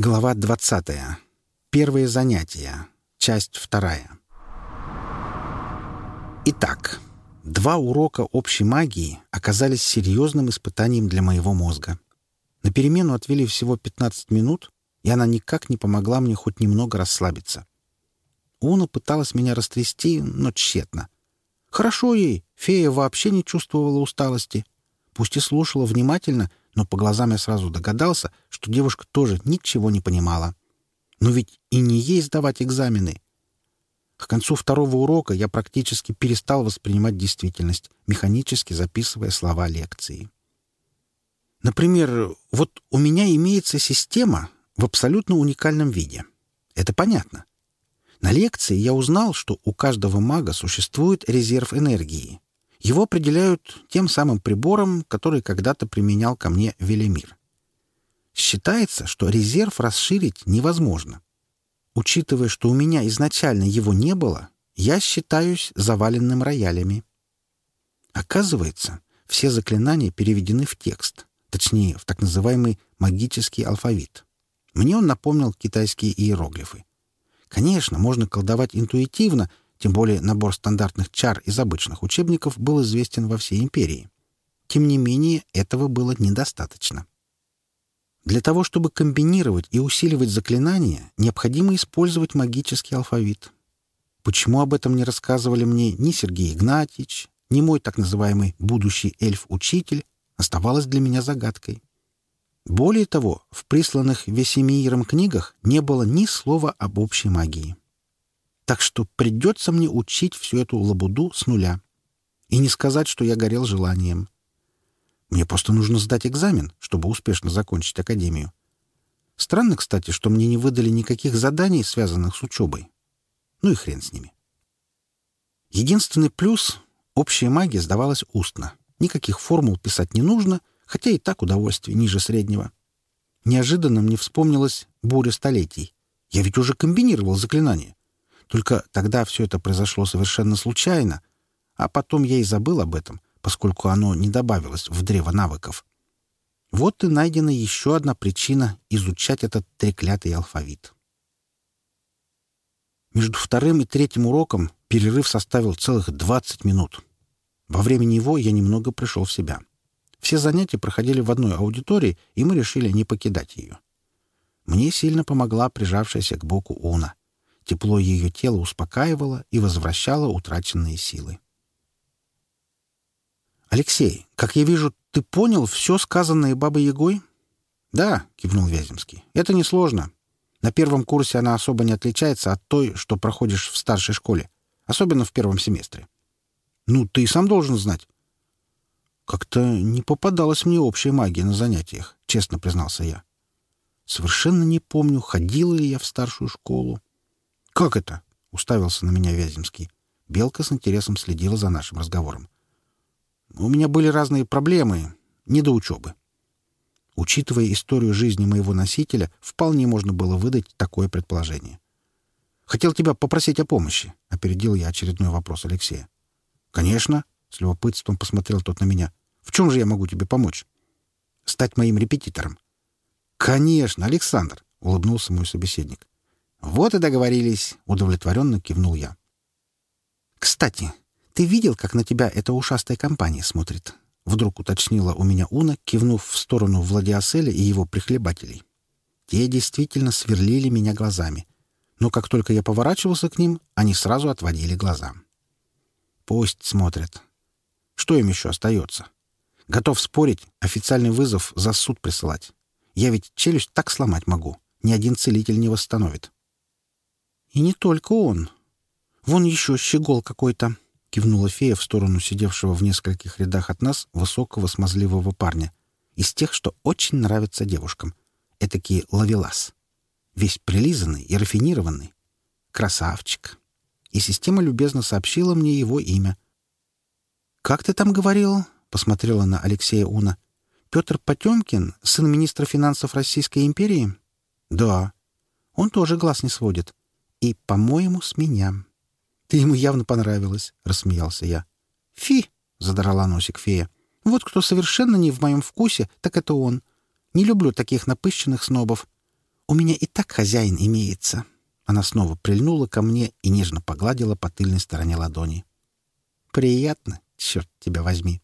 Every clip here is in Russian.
Глава 20. Первые занятия. Часть 2. Итак, два урока общей магии оказались серьезным испытанием для моего мозга. На перемену отвели всего 15 минут, и она никак не помогла мне хоть немного расслабиться. Уна пыталась меня растрясти, но тщетно. Хорошо ей, фея вообще не чувствовала усталости — пусть и слушала внимательно, но по глазам я сразу догадался, что девушка тоже ничего не понимала. Но ведь и не ей сдавать экзамены. К концу второго урока я практически перестал воспринимать действительность, механически записывая слова лекции. Например, вот у меня имеется система в абсолютно уникальном виде. Это понятно. На лекции я узнал, что у каждого мага существует резерв энергии. Его определяют тем самым прибором, который когда-то применял ко мне Велимир. Считается, что резерв расширить невозможно. Учитывая, что у меня изначально его не было, я считаюсь заваленным роялями. Оказывается, все заклинания переведены в текст, точнее, в так называемый магический алфавит. Мне он напомнил китайские иероглифы. Конечно, можно колдовать интуитивно — тем более набор стандартных чар из обычных учебников был известен во всей империи. Тем не менее, этого было недостаточно. Для того, чтобы комбинировать и усиливать заклинания, необходимо использовать магический алфавит. Почему об этом не рассказывали мне ни Сергей Игнатьевич, ни мой так называемый будущий эльф-учитель, оставалось для меня загадкой. Более того, в присланных Весемииром книгах не было ни слова об общей магии. Так что придется мне учить всю эту лабуду с нуля. И не сказать, что я горел желанием. Мне просто нужно сдать экзамен, чтобы успешно закончить академию. Странно, кстати, что мне не выдали никаких заданий, связанных с учебой. Ну и хрен с ними. Единственный плюс — общая магия сдавалась устно. Никаких формул писать не нужно, хотя и так удовольствие ниже среднего. Неожиданно мне вспомнилась буря столетий. Я ведь уже комбинировал заклинания. Только тогда все это произошло совершенно случайно. А потом я и забыл об этом, поскольку оно не добавилось в древо навыков. Вот и найдена еще одна причина изучать этот треклятый алфавит. Между вторым и третьим уроком перерыв составил целых 20 минут. Во время него я немного пришел в себя. Все занятия проходили в одной аудитории, и мы решили не покидать ее. Мне сильно помогла прижавшаяся к боку Уна. Тепло ее тела успокаивало и возвращало утраченные силы. «Алексей, как я вижу, ты понял все сказанное бабой Ягой?» «Да», — кивнул Вяземский, — «это несложно. На первом курсе она особо не отличается от той, что проходишь в старшей школе, особенно в первом семестре. Ну, ты сам должен знать». «Как-то не попадалась мне общая магия на занятиях», — честно признался я. «Совершенно не помню, ходил ли я в старшую школу. «Как это?» — уставился на меня Вяземский. Белка с интересом следила за нашим разговором. «У меня были разные проблемы, не до учебы». Учитывая историю жизни моего носителя, вполне можно было выдать такое предположение. «Хотел тебя попросить о помощи», — опередил я очередной вопрос Алексея. «Конечно», — с любопытством посмотрел тот на меня. «В чем же я могу тебе помочь?» «Стать моим репетитором». «Конечно, Александр», — улыбнулся мой собеседник. «Вот и договорились», — удовлетворенно кивнул я. «Кстати, ты видел, как на тебя эта ушастая компания смотрит?» — вдруг уточнила у меня Уна, кивнув в сторону Владиаселя и его прихлебателей. Те действительно сверлили меня глазами. Но как только я поворачивался к ним, они сразу отводили глаза. «Пусть смотрят. Что им еще остается? Готов спорить, официальный вызов за суд присылать. Я ведь челюсть так сломать могу, ни один целитель не восстановит». И не только он. Вон еще щегол какой-то, — кивнула фея в сторону сидевшего в нескольких рядах от нас высокого смазливого парня. Из тех, что очень нравятся девушкам. Этакий ловелас. Весь прилизанный и рафинированный. Красавчик. И система любезно сообщила мне его имя. «Как ты там говорил?» — посмотрела на Алексея Уна. «Петр Потемкин, сын министра финансов Российской империи?» «Да». «Он тоже глаз не сводит и, по-моему, с меня». «Ты ему явно понравилась», — рассмеялся я. «Фи!» — задрала носик фея. «Вот кто совершенно не в моем вкусе, так это он. Не люблю таких напыщенных снобов. У меня и так хозяин имеется». Она снова прильнула ко мне и нежно погладила по тыльной стороне ладони. «Приятно, черт тебя возьми!»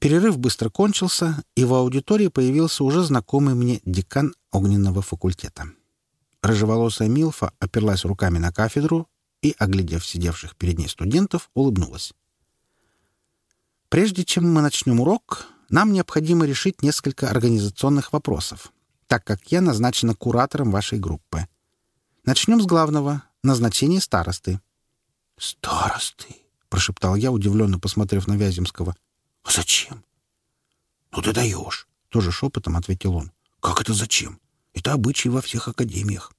Перерыв быстро кончился, и в аудитории появился уже знакомый мне декан огненного факультета. Рыжеволосая Милфа оперлась руками на кафедру и, оглядев сидевших перед ней студентов, улыбнулась. «Прежде чем мы начнем урок, нам необходимо решить несколько организационных вопросов, так как я назначена куратором вашей группы. Начнем с главного — назначение старосты». «Старосты?» — прошептал я, удивленно посмотрев на Вяземского. «А зачем?» «Ну ты даешь!» — тоже шепотом ответил он. «Как это зачем?» Это обычай во всех академиях.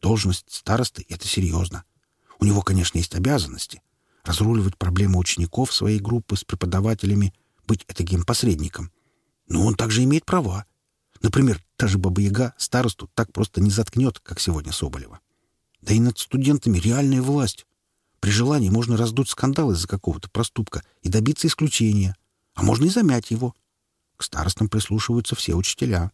Должность старосты — это серьезно. У него, конечно, есть обязанности. Разруливать проблемы учеников своей группы с преподавателями, быть этаким посредником. Но он также имеет права. Например, та же Баба-Яга старосту так просто не заткнет, как сегодня Соболева. Да и над студентами реальная власть. При желании можно раздуть скандал из-за какого-то проступка и добиться исключения. А можно и замять его. К старостам прислушиваются все учителя.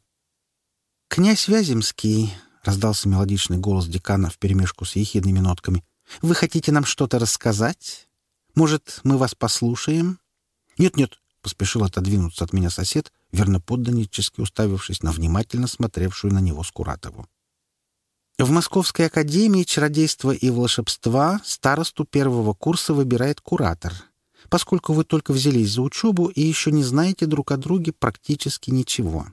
«Князь Вяземский», — раздался мелодичный голос декана вперемешку с ехидными нотками, — «вы хотите нам что-то рассказать? Может, мы вас послушаем?» «Нет-нет», — поспешил отодвинуться от меня сосед, верно верноподданнически уставившись на внимательно смотревшую на него Скуратову. В Московской академии чародейства и волшебства старосту первого курса выбирает куратор. Поскольку вы только взялись за учебу и еще не знаете друг о друге практически ничего.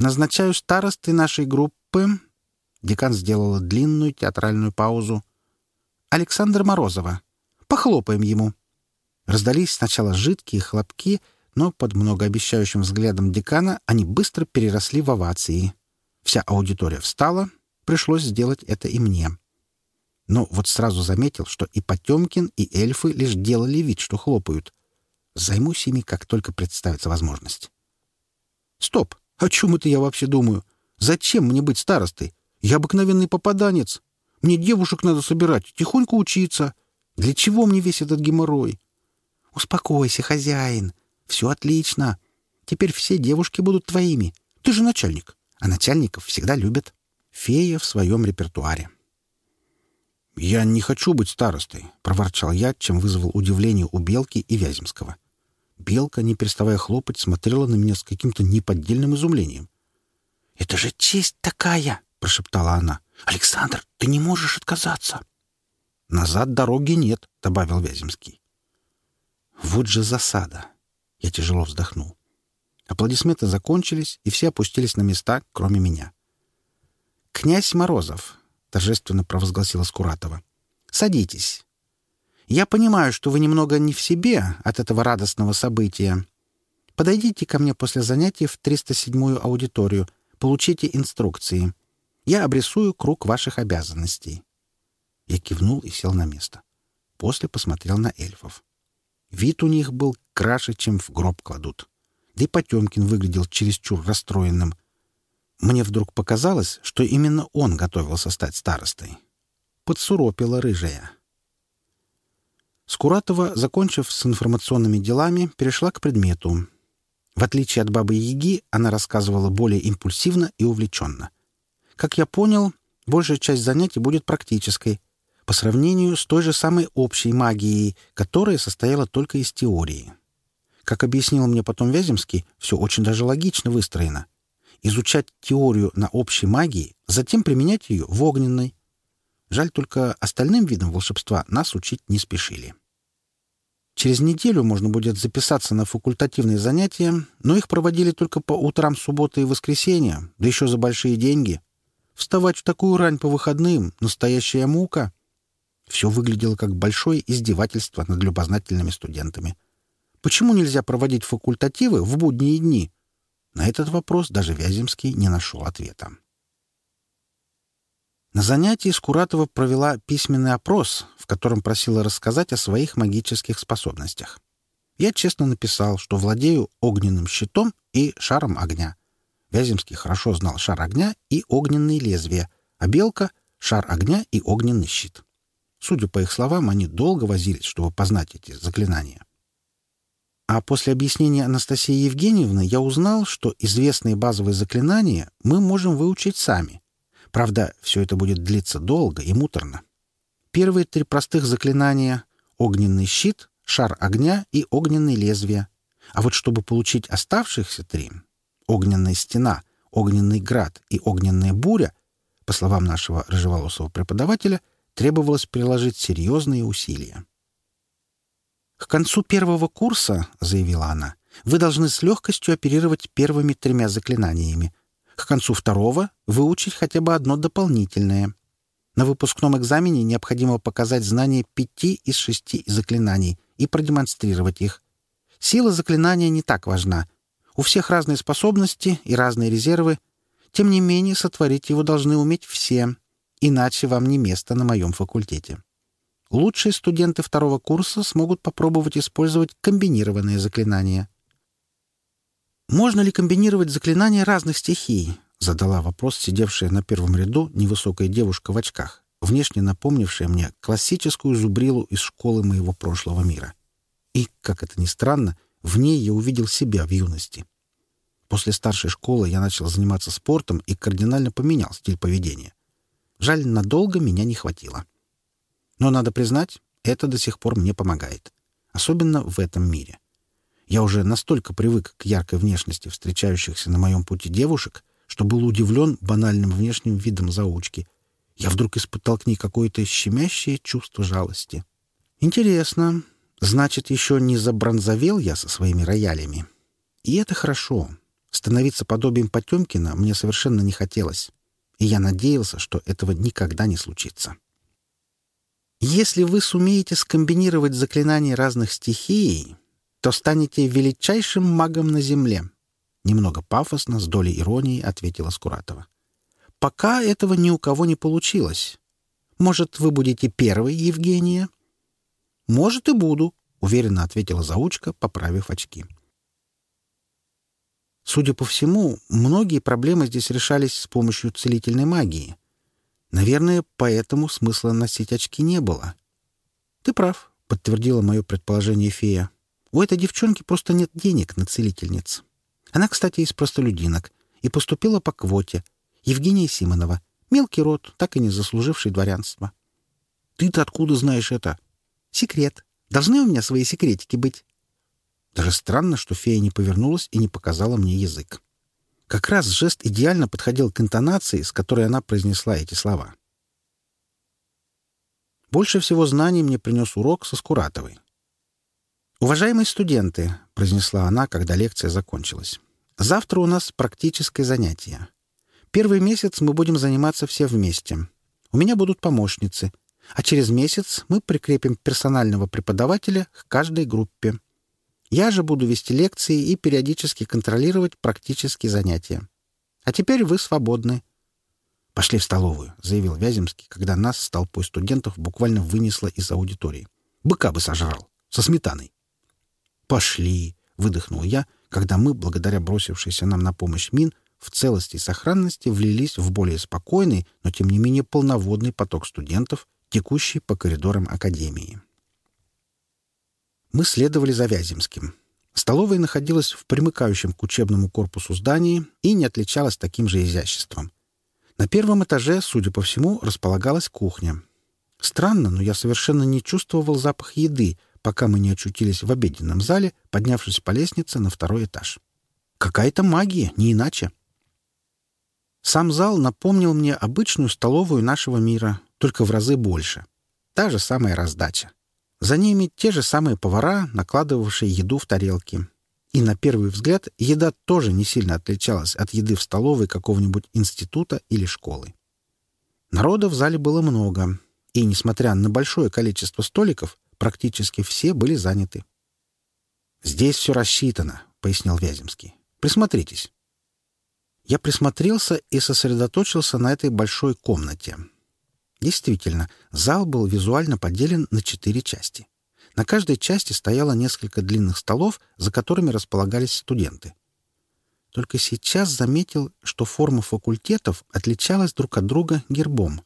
Назначаю старосты нашей группы...» Декан сделала длинную театральную паузу. Александр Морозова. Похлопаем ему». Раздались сначала жидкие хлопки, но под многообещающим взглядом декана они быстро переросли в овации. Вся аудитория встала, пришлось сделать это и мне. Но вот сразу заметил, что и Потемкин, и эльфы лишь делали вид, что хлопают. Займусь ими, как только представится возможность. «Стоп!» О чем это я вообще думаю? Зачем мне быть старостой? Я обыкновенный попаданец. Мне девушек надо собирать, тихонько учиться. Для чего мне весь этот геморрой? Успокойся, хозяин. Все отлично. Теперь все девушки будут твоими. Ты же начальник. А начальников всегда любят. Фея в своем репертуаре. «Я не хочу быть старостой», — проворчал я, чем вызвал удивление у Белки и Вяземского. Белка, не переставая хлопать, смотрела на меня с каким-то неподдельным изумлением. «Это же честь такая!» — прошептала она. «Александр, ты не можешь отказаться!» «Назад дороги нет», — добавил Вяземский. «Вот же засада!» — я тяжело вздохнул. Аплодисменты закончились, и все опустились на места, кроме меня. «Князь Морозов», — торжественно провозгласила Скуратова, — «садитесь. Я понимаю, что вы немного не в себе от этого радостного события. Подойдите ко мне после занятий в 307-ю аудиторию, получите инструкции. Я обрисую круг ваших обязанностей». Я кивнул и сел на место. После посмотрел на эльфов. Вид у них был краше, чем в гроб кладут. Да и Потемкин выглядел чересчур расстроенным. Мне вдруг показалось, что именно он готовился стать старостой. Подсуропила рыжая. Скуратова, закончив с информационными делами, перешла к предмету. В отличие от бабы Яги, она рассказывала более импульсивно и увлеченно. Как я понял, большая часть занятий будет практической, по сравнению с той же самой общей магией, которая состояла только из теории. Как объяснил мне потом Вяземский, все очень даже логично выстроено. Изучать теорию на общей магии, затем применять ее в огненной. Жаль только остальным видам волшебства нас учить не спешили. Через неделю можно будет записаться на факультативные занятия, но их проводили только по утрам субботы и воскресенья, да еще за большие деньги. Вставать в такую рань по выходным — настоящая мука. Все выглядело как большое издевательство над любознательными студентами. Почему нельзя проводить факультативы в будние дни? На этот вопрос даже Вяземский не нашел ответа. На занятии Скуратова провела письменный опрос, в котором просила рассказать о своих магических способностях. Я честно написал, что владею огненным щитом и шаром огня. Вяземский хорошо знал шар огня и огненные лезвия, а Белка — шар огня и огненный щит. Судя по их словам, они долго возились, чтобы познать эти заклинания. А после объяснения Анастасии Евгеньевны я узнал, что известные базовые заклинания мы можем выучить сами — Правда, все это будет длиться долго и муторно. Первые три простых заклинания — огненный щит, шар огня и огненные лезвия. А вот чтобы получить оставшихся три — огненная стена, огненный град и огненная буря, по словам нашего рыжеволосого преподавателя, требовалось приложить серьезные усилия. «К концу первого курса, — заявила она, — вы должны с легкостью оперировать первыми тремя заклинаниями — концу второго выучить хотя бы одно дополнительное. На выпускном экзамене необходимо показать знание пяти из шести заклинаний и продемонстрировать их. Сила заклинания не так важна. У всех разные способности и разные резервы. Тем не менее, сотворить его должны уметь все, иначе вам не место на моем факультете. Лучшие студенты второго курса смогут попробовать использовать комбинированные заклинания — «Можно ли комбинировать заклинания разных стихий?» — задала вопрос сидевшая на первом ряду невысокая девушка в очках, внешне напомнившая мне классическую зубрилу из школы моего прошлого мира. И, как это ни странно, в ней я увидел себя в юности. После старшей школы я начал заниматься спортом и кардинально поменял стиль поведения. Жаль, надолго меня не хватило. Но, надо признать, это до сих пор мне помогает. Особенно в этом мире. — я уже настолько привык к яркой внешности встречающихся на моем пути девушек, что был удивлен банальным внешним видом заучки. Я вдруг испытал к ней какое-то щемящее чувство жалости. Интересно. Значит, еще не забронзовел я со своими роялями. И это хорошо. Становиться подобием Потемкина мне совершенно не хотелось. И я надеялся, что этого никогда не случится. Если вы сумеете скомбинировать заклинания разных стихий, то станете величайшим магом на Земле». Немного пафосно, с долей иронии, ответила Скуратова. «Пока этого ни у кого не получилось. Может, вы будете первой, Евгения?» «Может, и буду», — уверенно ответила заучка, поправив очки. Судя по всему, многие проблемы здесь решались с помощью целительной магии. Наверное, поэтому смысла носить очки не было. «Ты прав», — подтвердила мое предположение фея. У этой девчонки просто нет денег на целительниц. Она, кстати, из простолюдинок и поступила по квоте. Евгения Симонова. Мелкий род, так и не заслуживший дворянства. Ты-то откуда знаешь это? Секрет. Должны у меня свои секретики быть. Даже странно, что фея не повернулась и не показала мне язык. Как раз жест идеально подходил к интонации, с которой она произнесла эти слова. Больше всего знаний мне принес урок со Скуратовой. «Уважаемые студенты», — произнесла она, когда лекция закончилась, — «завтра у нас практическое занятие. Первый месяц мы будем заниматься все вместе. У меня будут помощницы, а через месяц мы прикрепим персонального преподавателя к каждой группе. Я же буду вести лекции и периодически контролировать практические занятия. А теперь вы свободны». «Пошли в столовую», — заявил Вяземский, когда нас с толпой студентов буквально вынесло из аудитории. «Быка бы сожрал. Со сметаной». «Пошли!» — выдохнул я, когда мы, благодаря бросившейся нам на помощь мин, в целости и сохранности влились в более спокойный, но тем не менее полноводный поток студентов, текущий по коридорам Академии. Мы следовали за Вяземским. Столовая находилась в примыкающем к учебному корпусу здании и не отличалась таким же изяществом. На первом этаже, судя по всему, располагалась кухня. Странно, но я совершенно не чувствовал запах еды — пока мы не очутились в обеденном зале, поднявшись по лестнице на второй этаж. Какая-то магия, не иначе. Сам зал напомнил мне обычную столовую нашего мира, только в разы больше. Та же самая раздача. За ними те же самые повара, накладывавшие еду в тарелки. И на первый взгляд еда тоже не сильно отличалась от еды в столовой какого-нибудь института или школы. Народа в зале было много, и, несмотря на большое количество столиков, практически все были заняты. «Здесь все рассчитано», — пояснил Вяземский. «Присмотритесь». Я присмотрелся и сосредоточился на этой большой комнате. Действительно, зал был визуально поделен на четыре части. На каждой части стояло несколько длинных столов, за которыми располагались студенты. Только сейчас заметил, что форма факультетов отличалась друг от друга гербом.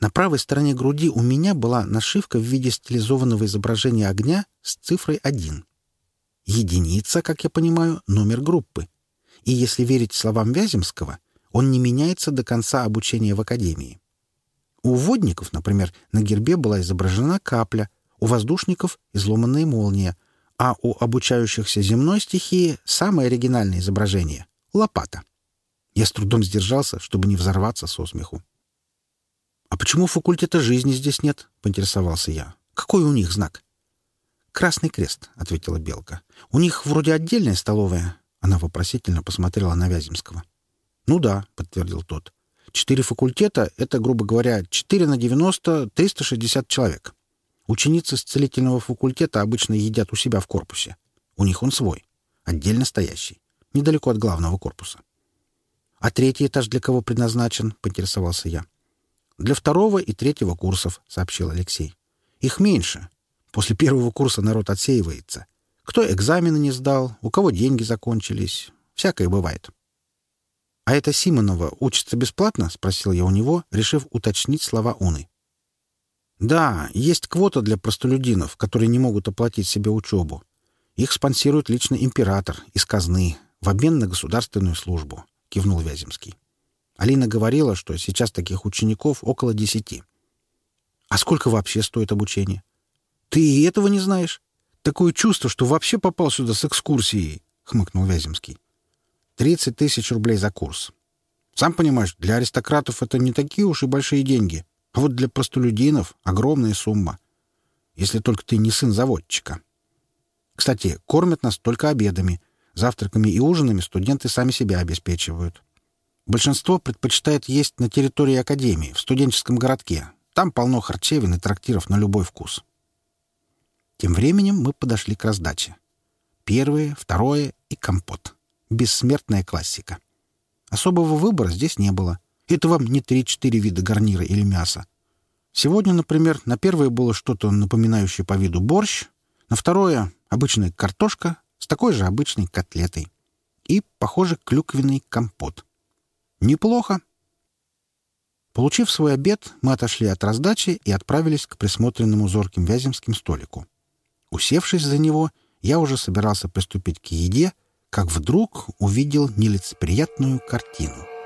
На правой стороне груди у меня была нашивка в виде стилизованного изображения огня с цифрой 1. Единица, как я понимаю, номер группы. И если верить словам Вяземского, он не меняется до конца обучения в академии. У водников, например, на гербе была изображена капля, у воздушников — изломанная молния, а у обучающихся земной стихии самое оригинальное изображение — лопата. Я с трудом сдержался, чтобы не взорваться со смеху. «А почему факультета жизни здесь нет?» — поинтересовался я. «Какой у них знак?» «Красный крест», — ответила Белка. «У них вроде отдельная столовая». Она вопросительно посмотрела на Вяземского. «Ну да», — подтвердил тот. «Четыре факультета — это, грубо говоря, 4 на 90 — 360 человек. Ученицы с целительного факультета обычно едят у себя в корпусе. У них он свой, отдельно стоящий, недалеко от главного корпуса». «А третий этаж для кого предназначен?» — поинтересовался я. Для второго и третьего курсов, сообщил Алексей. Их меньше. После первого курса народ отсеивается. Кто экзамены не сдал, у кого деньги закончились. Всякое бывает. «А это Симонова учится бесплатно?» — спросил я у него, решив уточнить слова Уны. «Да, есть квота для простолюдинов, которые не могут оплатить себе учебу. Их спонсирует лично император из казны в обмен на государственную службу», — кивнул Вяземский. Алина говорила, что сейчас таких учеников около десяти. А сколько вообще стоит обучение? Ты и этого не знаешь? Такое чувство, что вообще попал сюда с экскурсией, — хмыкнул Вяземский. Тридцать тысяч рублей за курс. Сам понимаешь, для аристократов это не такие уж и большие деньги. А вот для простолюдинов — огромная сумма. Если только ты не сын заводчика. Кстати, кормят нас только обедами. Завтраками и ужинами студенты сами себя обеспечивают. — Большинство предпочитает есть на территории Академии, в студенческом городке. Там полно харчевин и трактиров на любой вкус. Тем временем мы подошли к раздаче. Первое, второе и компот. Бессмертная классика. Особого выбора здесь не было. Это вам не 3-4 вида гарнира или мяса. Сегодня, например, на первое было что-то напоминающее по виду борщ, на второе — обычная картошка с такой же обычной котлетой и, похоже, клюквенный компот — «Неплохо». Получив свой обед, мы отошли от раздачи и отправились к присмотренному зорким вяземским столику. Усевшись за него, я уже собирался приступить к еде, как вдруг увидел нелицеприятную картину —